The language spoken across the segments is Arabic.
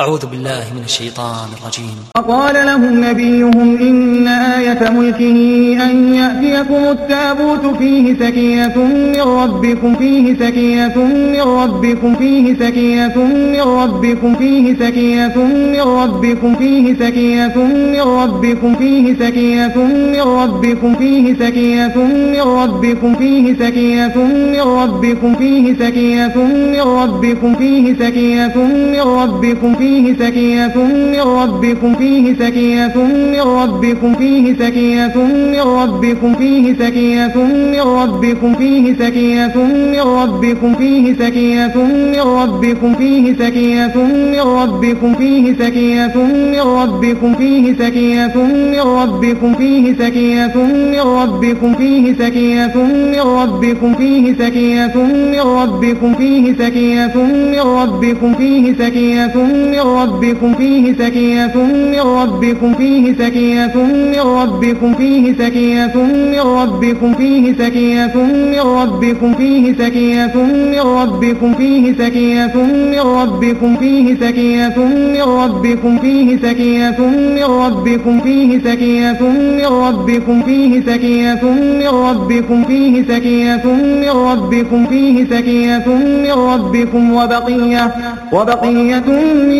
أعوذ بالله من الشيطان الرجيم وقال لهم نبيهم إن آية ملكه أن يأتيكم التابوت فيه سكينة من ربكم فيه سكينة من ربكم فيه سكينة من ربكم فيه سكينة من ربكم فيه سكينة من ربكم فيه سكينة من ربكم فيه سكينة من ربكم فيه سكينة من ربكم فيه سكينة من ربكم فيه سكينة من ربكم فيه فيه سكينة من ربكم فيه سكينة من ربكم فيه سكينة من ربكم فيه سكينة من ربكم فيه سكينة من ربكم فيه سكينة من ربكم فيه سكينة من ربكم فيه سكينة من ربكم فيه سكينة من ربكم فيه سكينة من ربكم فيه سكينة من ربكم فيه سكينة من ربكم فيه سكينة من ربكم فيه سكينة من ربكم فيه سكينة من ربكم فيه سكينة من ربكم فيه سكينة من ربكم فيه سكينة من ربكم فيه سكينة من ربكم فيه سكينة من ربكم فيه سكينة من ربكم فيه سكينة من ربكم فيه سكينة من ربكم فيه سكينة من ربكم فيه سكينة من ربكم فيه سكينة من ربكم وبقية وبقية من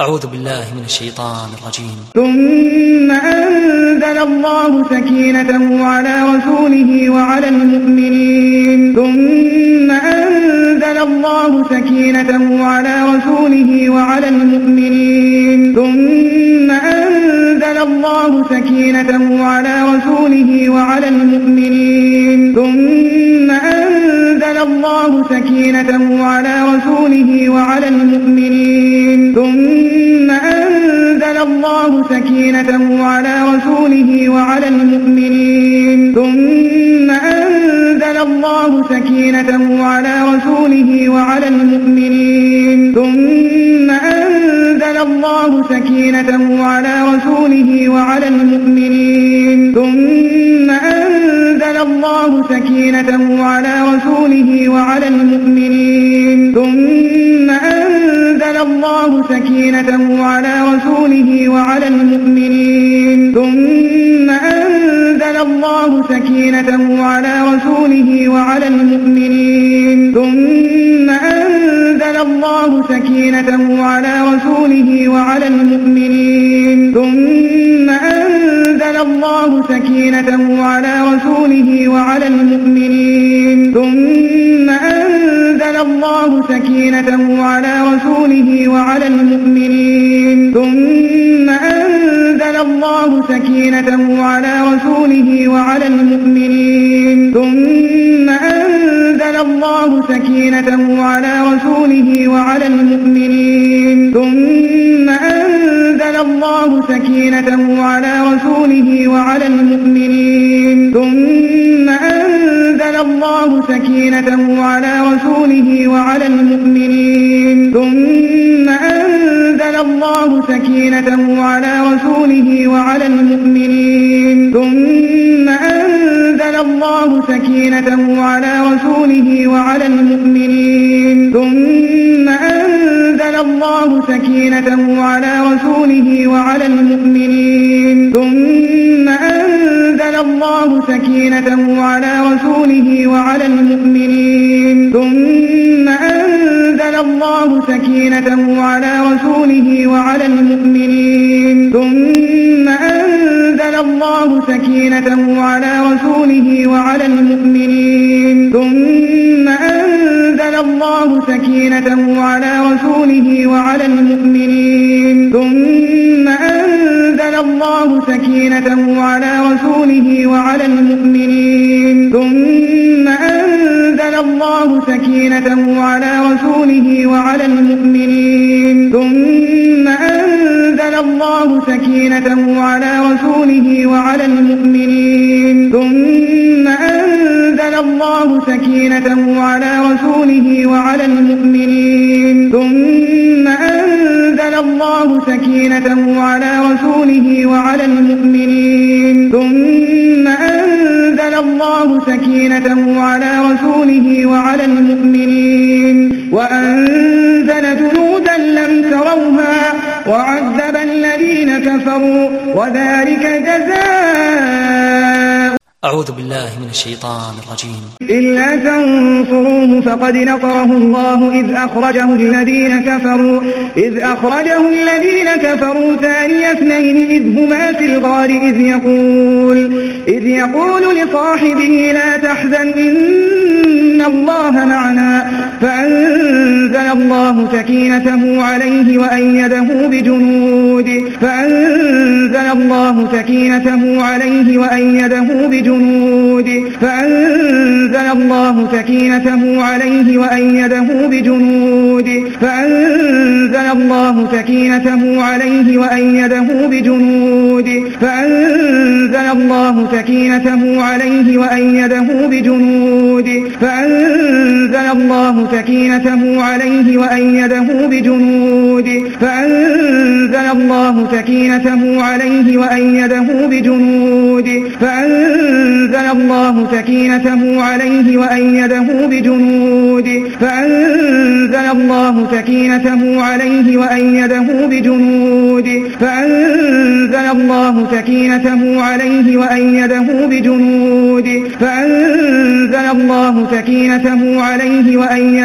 أعوذ بالله من الشيطان الرجيم. ثم أنزل الله سكينته على رسوله وعلى المؤمنين. ثم أنزل الله سكينته على رسوله وعلى المؤمنين. ثم أنزل الله سكينته على رسوله وعلى المؤمنين. ثم أنزل الله سكينته على رسوله وعلى المؤمنين. ثم أنزل الله سكينته على رسوله وعلى المؤمنين. ثم أنزل الله سكينته على رسوله وعلى المؤمنين. ثم أنزل الله سكينته على رسوله وعلى المؤمنين. ثم أنزل الله سكينته على رسوله وعلى المؤمنين. ثم أنزل الله سكينته على رسوله وعلى المؤمنين. ثم أنزل الله سكينته على رسوله وعلى المؤمنين. ثم أنزل الله سكينته على رسوله وعلى المؤمنين. ثم أنزل الله سكينته على رسوله وعلى المؤمنين. ثم أنزل الله سكينته على رسوله وعلى المؤمنين. ثم أنزل الله سكينته على رسوله وعلى المؤمنين. ثم أنزل الله سكينته على رسوله وعلى المؤمنين. ثم أنزل الله سكينته على رسوله وعلى المؤمنين. ثم أنزل الله سكينته على رسوله وعلى المؤمنين. ثم أنزل الله سكينته على رسوله وعلى المؤمنين. ثم أنزل الله سكينته على رسوله وعلى المؤمنين. ثم أنزل الله سكينته على رسوله وعلى المؤمنين. ثم أنزل الله سكينته على رسوله وعلى المؤمنين. ثم أنزل الله سكينته على رسوله وعلى المؤمنين. ثم أنزل الله سكينته على رسوله وعلى المؤمنين. ثم أنزل الله سكينته على رسوله وعلى المؤمنين. ثم أنزل الله سكينته على رسوله وعلى المؤمنين. ثم أنزل الله سكينته على رسوله وعلى المؤمنين. الله سكينته على رسوله وعلى المؤمنين. ثم أنزل الله سكينته على رسوله وعلى المؤمنين. ثم أنزل الله سكينته على رسوله وعلى المؤمنين. ثم سكينته على رسوله وعلى المؤمنين. وأنزل جنودا لم تروها. وعذب الذين كفروا وذلك جزاء أعوذ بالله من الشيطان الرجيم. إلا تنصروه فقد نصره الله إذ أخرجه الذين كفروا إذ أخرجه الذين كفروا ثاني اثنين إذ هما في الغار إذ يقول إذ يقول لصاحبه لا تحزن إن الله معنا. فأنزل الله سكينته عليه وأيده بجنود. فأنزل الله سكينته عليه وأيده بجنود. فأنزل الله سكينته عليه وأيده بجنود. فأنزل الله سكينته عليه وأيده بجنود. فأنزل الله سكينته عليه وأيده بجنود. فأنزل الله سكينته عليه وأيده بجنود. فأنزل الله سكينته عليه وأيده بجنود. فأنزل الله سكينته عليه وأيده بجنود. فأنزل الله سكينته عليه وأيده بجنود. فأنزل الله سكينته عليه وأيده بجنود. فأنزل الله سكينته عليه وأيده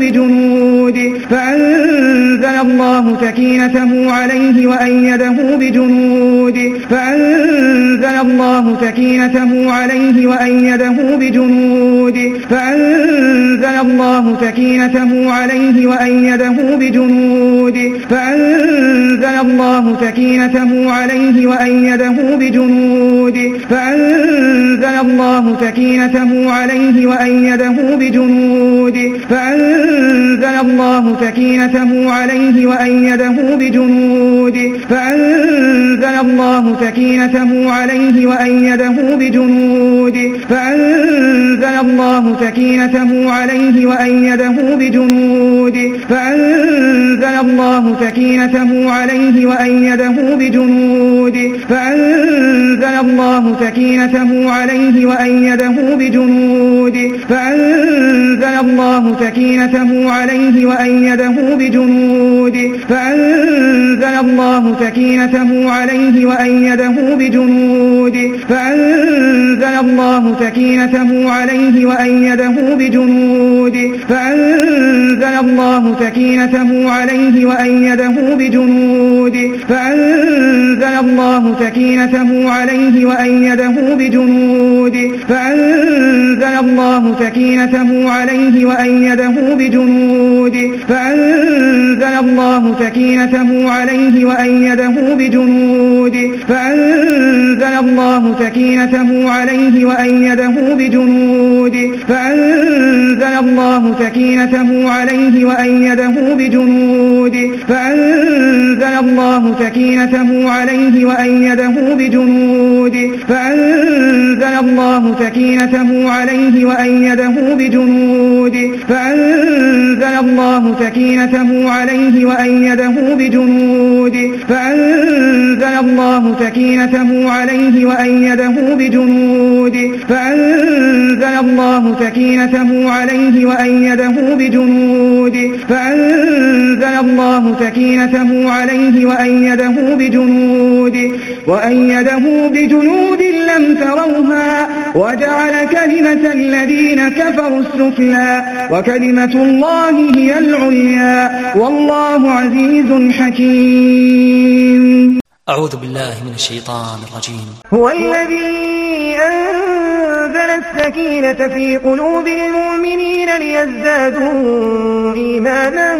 بجنود فأنزل الله سكينته عليه وأيده بجنود فأنزل الله سكينته عليه وأيده بجنود فأنزل الله سكينته عليه وأيده بجنود فأنزل الله سكينته عليه وأيده بجنود فأنزل الله سكينته عليه وأيده بجنود فأنزل الله سكينته عليه وأيده بجنود فأنزل الله سكينته عليه وأيده بجنود فأنزل الله سكينته عليه وأيده بجنود فأنزل الله سكينته عليه وأيده بجنود فأنزل الله سكينته عليه وأيده بجنود فأنزل الله سكينته عليه وأيده بجنود. فأنزل الله سكينته عليه وأيده بجنود. فأنزل الله سكينته عليه وأيده بجنود. فأنزل الله سكينته عليه وأيده بجنود. فأنزل الله سكينته عليه وأيده بجنود. فأنزل الله سكينته عليه وأيده بجنود فأنزل الله سكينته عليه وأيده بجنود فأنزل الله سكينته عليه وأيده بجنود فأنزل الله سكينته عليه وأيده بجنود فأنزل الله سكينته عليه وأيده بجنود فأنزل الله سكينته عليه وأيده بجنود فأنزل فأنت الله سكينته عليه وأيده بجنود فأنزل الله سكينته عليه وأيده بجنود فأنزل الله سكينته عليه وأيده بجنود فأنزل الله سكينته عليه وأيده بجنود وأيده بجنود لم تروها وجعل كلمة الذين كفروا السفلى وكلمة الله هي العليا. والله عزيز حكيم. أعوذ بالله من الشيطان الرجيم. هو الذي أنزل السكينة في قلوب المؤمنين ليزدادوا إيمانا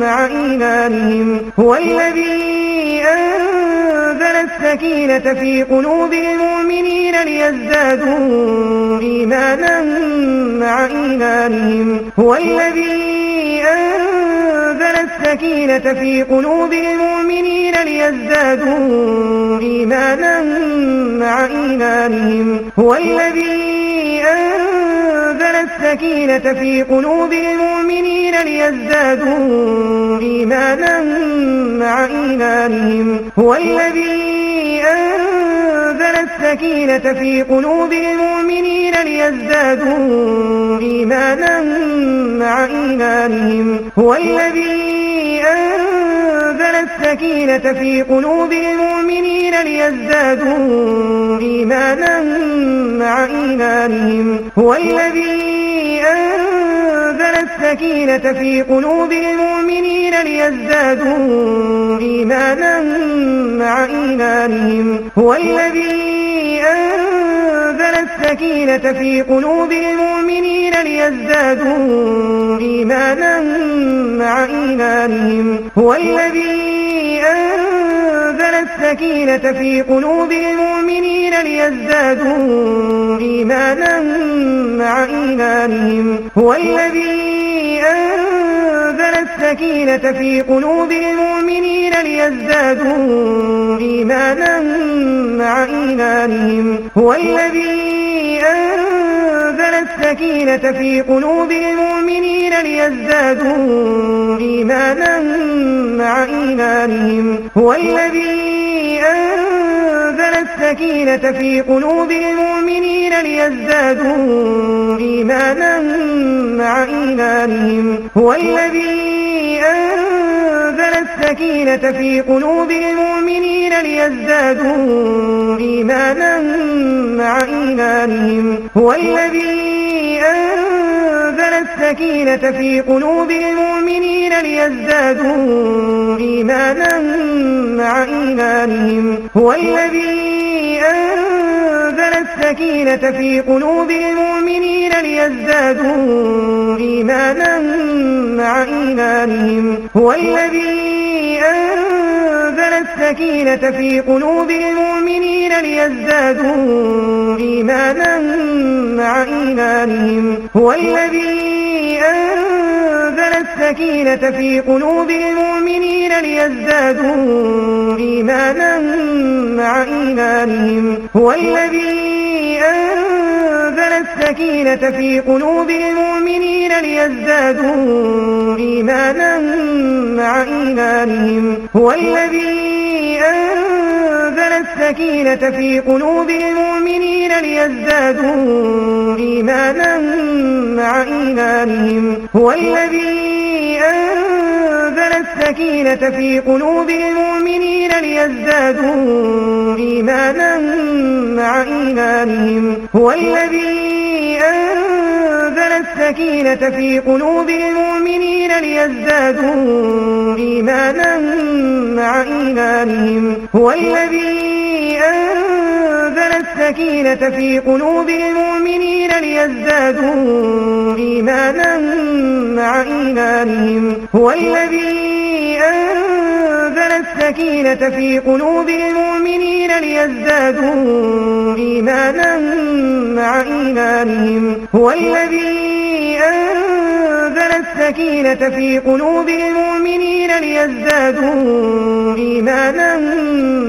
مع إيمانهم. هو الذي أنزل السكينة في قلوب المؤمنين ليزدادوا إيمانا مع إيمانهم. هو الذي أنزل السكينة في قلوب المؤمنين ليزدادوا إيمانا مع إيمانهم. هو الذي أنزل السكينة في قلوب المؤمنين ليزدادوا إيمانا إيمانهم هو الذي أنزل السكينة في قلوب المؤمنين ليزدادوا إيمانا مع إيمانهم هو الذي أنزل السكينة في قلوب المؤمنين ليزدادوا إيمانا مع إيمانهم هو الذي أنزل السكينة في قلوب المؤمنين ليزدادوا إيمانا مع إيمانهم. هو الذي أنزل السكينة في قلوب المؤمنين ليزدادوا إيمانا مع إيمانهم. هو الذي أنزل السكينة في قلوب المؤمنين ليزدادوا إيمانا مع إيمانهم. هو الذي أنزل السكينة في قلوب المؤمنين ليزدادوا إيمانا مع إيمانهم. هو الذي أنزل السكينة في قلوب المؤمنين ليزدادوا إيمانا مع إيمانهم. هو الذي أنزل السكينة في قلوب المؤمنين ليزدادوا إيمانا مع إيمانهم. هو الذي أنزل السكينة في قلوب المؤمنين ليزدادوا إيمانا مع إيمانهم. هو الذي أنزل السكينة في قلوب المؤمنين ليزدادوا إيمانا مع إيمانهم. هو الذي أنزل السكينة في قلوب المؤمنين ليزدادوا إيمانا مع إيمانهم. هو الذي أنزل السكينة في قلوب المؤمنين ليزدادوا إيمانا مع إيمانهم. هو الذي أنزل السكينة في قلوب المؤمنين ليزدادوا إيمانا مع إيمانهم. هو الذي أنزل السكينة في قلوب المؤمنين ليزدادوا إيمانا مع إيمانهم. هو الذي أنزل السكينة في قلوب المؤمنين ليزدادوا إيمانا مع إيمانهم. هو الذي السكينة في قلوب المؤمنين ليزدادوا إيمانا مع إيمانهم. هو الذي أنزل السكينة في قلوب المؤمنين ليزدادوا إيمانا مع إيمانهم. هو الذي أنزل السكينة في قلوب المؤمنين ليزدادوا إيمانا مع إيمانهم. هو الذي أنزل السكينة في قلوب المؤمنين ليزدادوا إيمانا مع إيمانهم. هو الذي أنزل السكينة في قلوب المؤمنين ليزدادوا إيمانا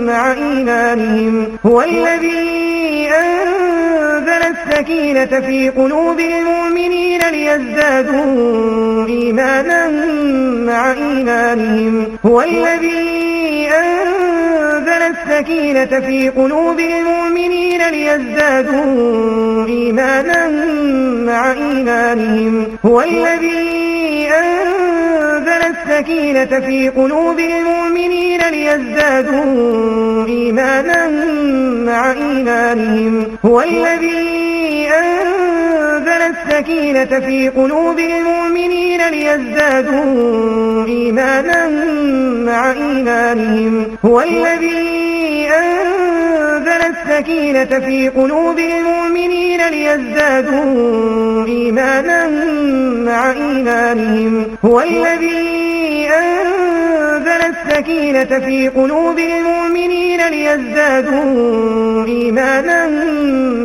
مع إيمانهم. هو الذي أنزل السكينة في قلوب المؤمنين ليزدادوا إيمانا مع إيمانهم. هو الذي أنزل السكينة في قلوب المؤمنين ليزدادوا إيمانا مع إيمانهم. هو الذي أنزل السكينة في قلوب المؤمنين ليزدادوا إيمانا مع إيمانهم. هو الذي أنزل السكينة في قلوب المؤمنين ليزدادوا إيمانا مع إيمانهم. هو الذي أنزل السكينة في قلوب المؤمنين ليزدادوا إيمانا مع إيمانهم. هو الذي أنزل السكينة في قلوب المؤمنين ليزدادوا إيمانا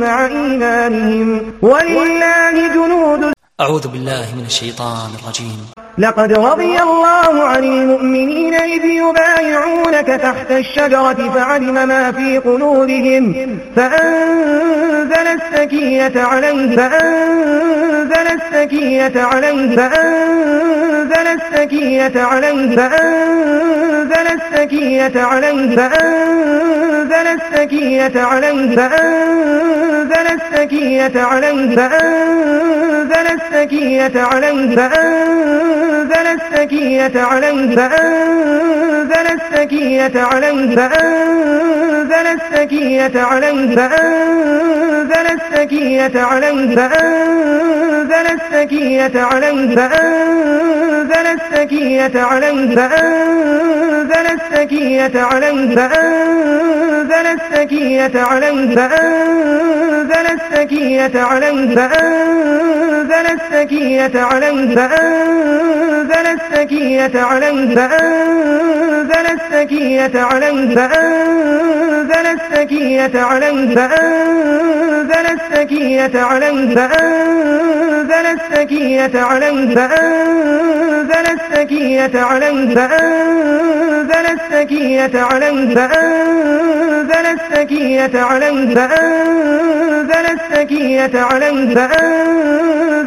مع إيمانهم. ولله جنود. أعوذ بالله من الشيطان الرجيم. لقد رضي الله عن المؤمنين إذ يبايعونك تحت الشجرة فعلم ما في قلوبهم فأنزل السكينة عليه فأنزل السكينة عليه فأنزل السكينة عليه فأنزل السكينة عليه فأنزل السكينة عليه فأنزل السكينة عليه فأنزل السكينة عليه فأنزل السكينة عليه فأنزل السكينة عليه فأنزل السكينة عليه فأنزل السكينة عليه فأنزل السكينة عليه فأنزل السكينة عليه فأنزل السكينة عليه فأنزل السكينة عليه فأنزل السكينة عليه فأنزل السكينة عليه فأنزل السكينة عليه فأنزل السكينة عليه فأنزل السكينة عليه فأنزل السكينة عليه فأنزل السكينة عليه فأنزل السكينة عليه فأنزل السكينة عليه فأنزل السكينة عليه فأنزل السكينة عليه فأنزل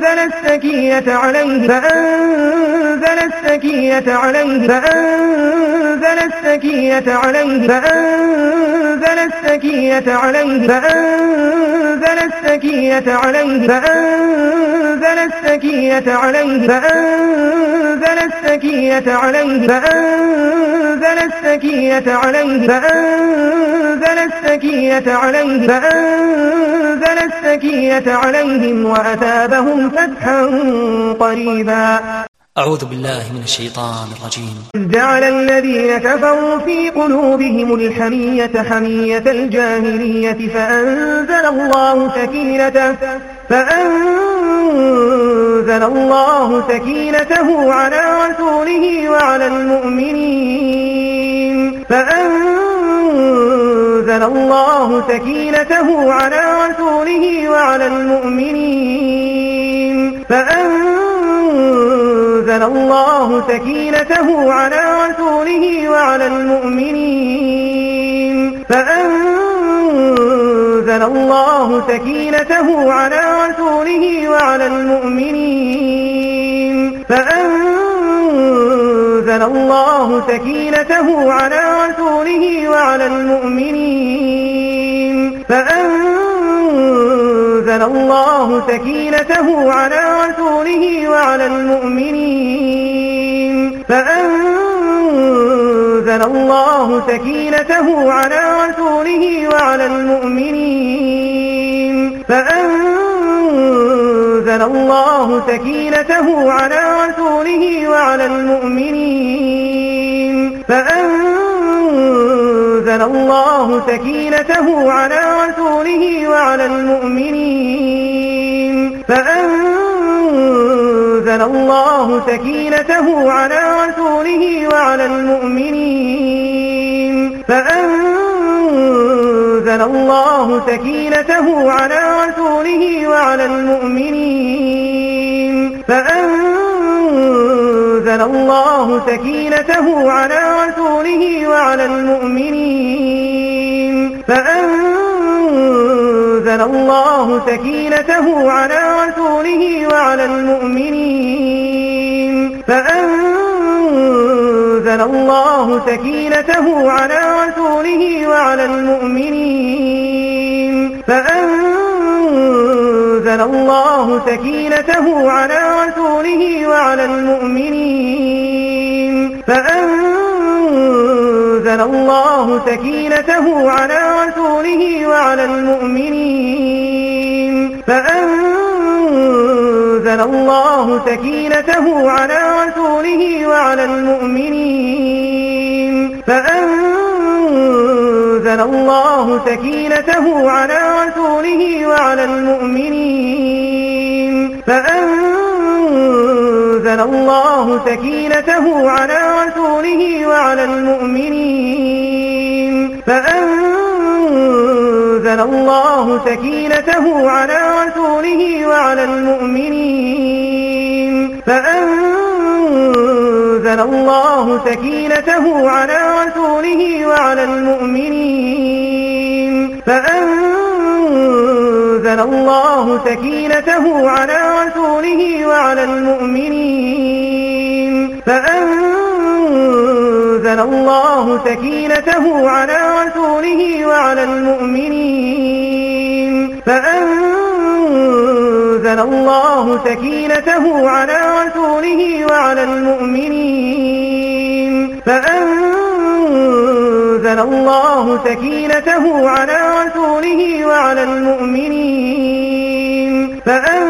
السكينة عليه فأنزل السكينة عليه فأنزل السكينة عليه فأنزل السكينة عليه فأنزل السكينة عليه فأنزل السكينة عليه فأنزل السكينة عليه فأنزل السكينة عليه فأنزل السكينة عليه فأنزل السكينة عليهم وأثابهم فتحا قريبا. أعوذ بالله من الشيطان الرجيم. جعل الذين كفروا في قلوبهم الحمية حمية الجاهلية فأنزل الله سكينته فأنزل الله سكينته على رسوله وعلى المؤمنين. فأنزل الله سكينته على رسوله وعلى المؤمنين. فأنزل الله سكينته على رسوله وعلى المؤمنين. فأنزل الله سكينته على رسوله وعلى المؤمنين. فأنزل الله سكينته على رسوله وعلى المؤمنين. فأنزل الله سكينته على رسوله وعلى المؤمنين. فأنزل الله سكينته على رسوله وعلى المؤمنين. فأنزل الله سكينته على رسوله وعلى المؤمنين. فأنزل الله سكينته على رسوله وعلى المؤمنين. فأنزل الله سكينته على رسوله وعلى المؤمنين. فأنزل الله سكينته على رسوله وعلى المؤمنين. فأنزل الله سكينته على رسوله وعلى المؤمنين. فأنزل الله سكينته على رسوله وعلى المؤمنين. فأنزل الله سكينته على رسوله وعلى المؤمنين. فأنزل الله سكينته على رسوله وعلى المؤمنين. فأنزل الله سكينته على رسوله وعلى المؤمنين. فأنزل الله سكينته على رسوله وعلى المؤمنين. فأنزل الله سكينته على رسوله وعلى المؤمنين. فأنزل الله سكينته على رسوله وعلى المؤمنين. فأنزل الله سكينته على رسوله وعلى المؤمنين. فأنزل الله سكينته على رسوله وعلى المؤمنين. فأنزل الله سكينته على رسوله وعلى المؤمنين. فأنزل الله سكينته على رسوله وعلى المؤمنين. فأنزل الله سكينته على رسوله وعلى المؤمنين. فأنزل الله سكينته على رسوله وعلى المؤمنين. فأنزل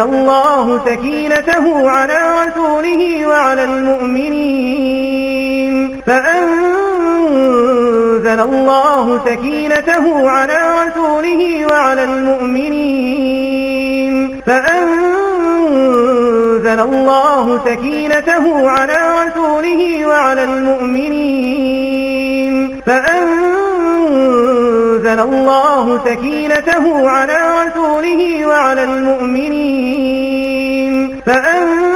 الله سكينته على رسوله وعلى المؤمنين. فأنزل الله سكينته على رسوله وعلى المؤمنين. فأنزل الله سكينته على رسوله وعلى المؤمنين. فأنزل الله سكينته على رسوله وعلى المؤمنين. فأنزل